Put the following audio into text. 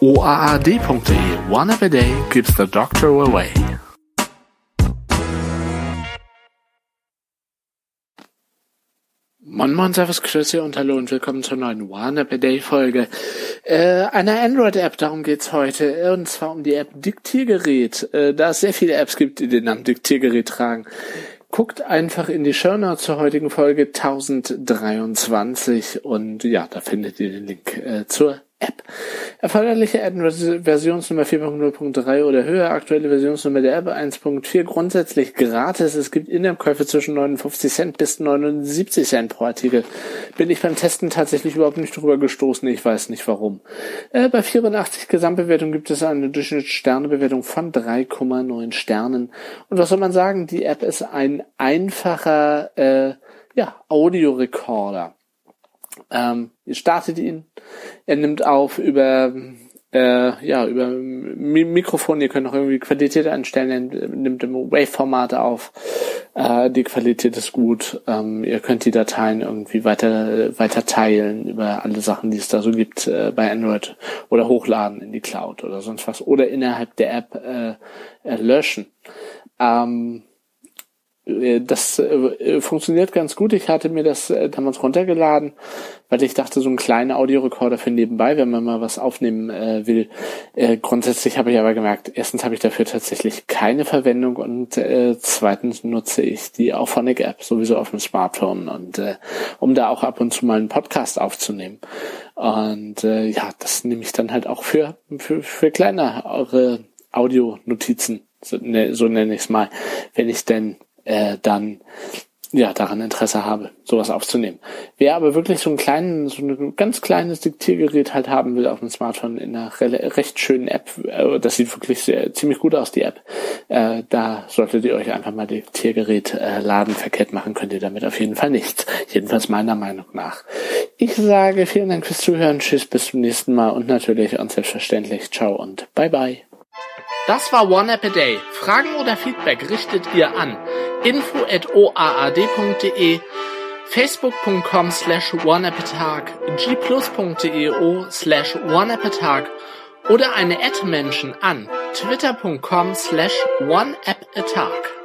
OAAD.de One a Day keeps the doctor away. Moin Moin, Servus, Grüße und Hallo und willkommen zur neuen One a Day Folge. Äh, einer Android-App, darum geht's heute. Und zwar um die App Diktiergerät. Äh, da es sehr viele Apps gibt, die den Namen Diktiergerät tragen. Guckt einfach in die Show Notes zur heutigen Folge 1023 und ja, da findet ihr den Link äh, zur App. Erforderliche Versionsnummer 4.0.3 oder höher, aktuelle Versionsnummer der App 1.4, grundsätzlich gratis. Es gibt In-App-Käufe zwischen 59 Cent bis 79 Cent pro Artikel. Bin ich beim Testen tatsächlich überhaupt nicht drüber gestoßen, ich weiß nicht warum. Äh, bei 84 Gesamtbewertung gibt es eine Durchschnittssternebewertung von 3,9 Sternen. Und was soll man sagen? Die App ist ein einfacher äh, ja, Audiorekorder. Ähm, ihr startet ihn, er nimmt auf über äh, ja über Mikrofon, ihr könnt auch irgendwie Qualität einstellen, er nimmt im Wave-Format auf, äh, die Qualität ist gut, ähm, ihr könnt die Dateien irgendwie weiter weiter teilen über alle Sachen, die es da so gibt äh, bei Android oder hochladen in die Cloud oder sonst was oder innerhalb der App äh, löschen. Ähm, äh, das äh, funktioniert ganz gut. Ich hatte mir das äh, damals runtergeladen, weil ich dachte, so ein kleiner Audiorekorder für nebenbei, wenn man mal was aufnehmen äh, will. Äh, grundsätzlich habe ich aber gemerkt, erstens habe ich dafür tatsächlich keine Verwendung und äh, zweitens nutze ich die Auphonic App sowieso auf dem Smartphone und äh, um da auch ab und zu mal einen Podcast aufzunehmen. Und äh, ja, das nehme ich dann halt auch für für, für kleinere Audio-Notizen, so, ne, nenne ich es mal, wenn ich denn äh, dann ja daran Interesse habe, sowas aufzunehmen. Wer aber wirklich so einen kleinen, so ein ganz kleines Diktiergerät halt haben will auf dem Smartphone in einer recht schönen App, äh, das sieht wirklich sehr, ziemlich gut aus, die App, äh, da solltet ihr euch einfach mal Diktiergerät äh, laden, verkehrt machen könnt ihr damit auf jeden Fall nichts. Jedenfalls meiner Meinung nach. Ich sage vielen Dank fürs Zuhören, tschüss, bis zum nächsten Mal und natürlich und selbstverständlich ciao und bye bye. Das war One App a Day. Fragen oder Feedback richtet ihr an info.oaad.de, facebook.com slash oneappatag, gplus.eo slash oneappatag oder eine Ad-Menschen an twitter.com slash oneappatag.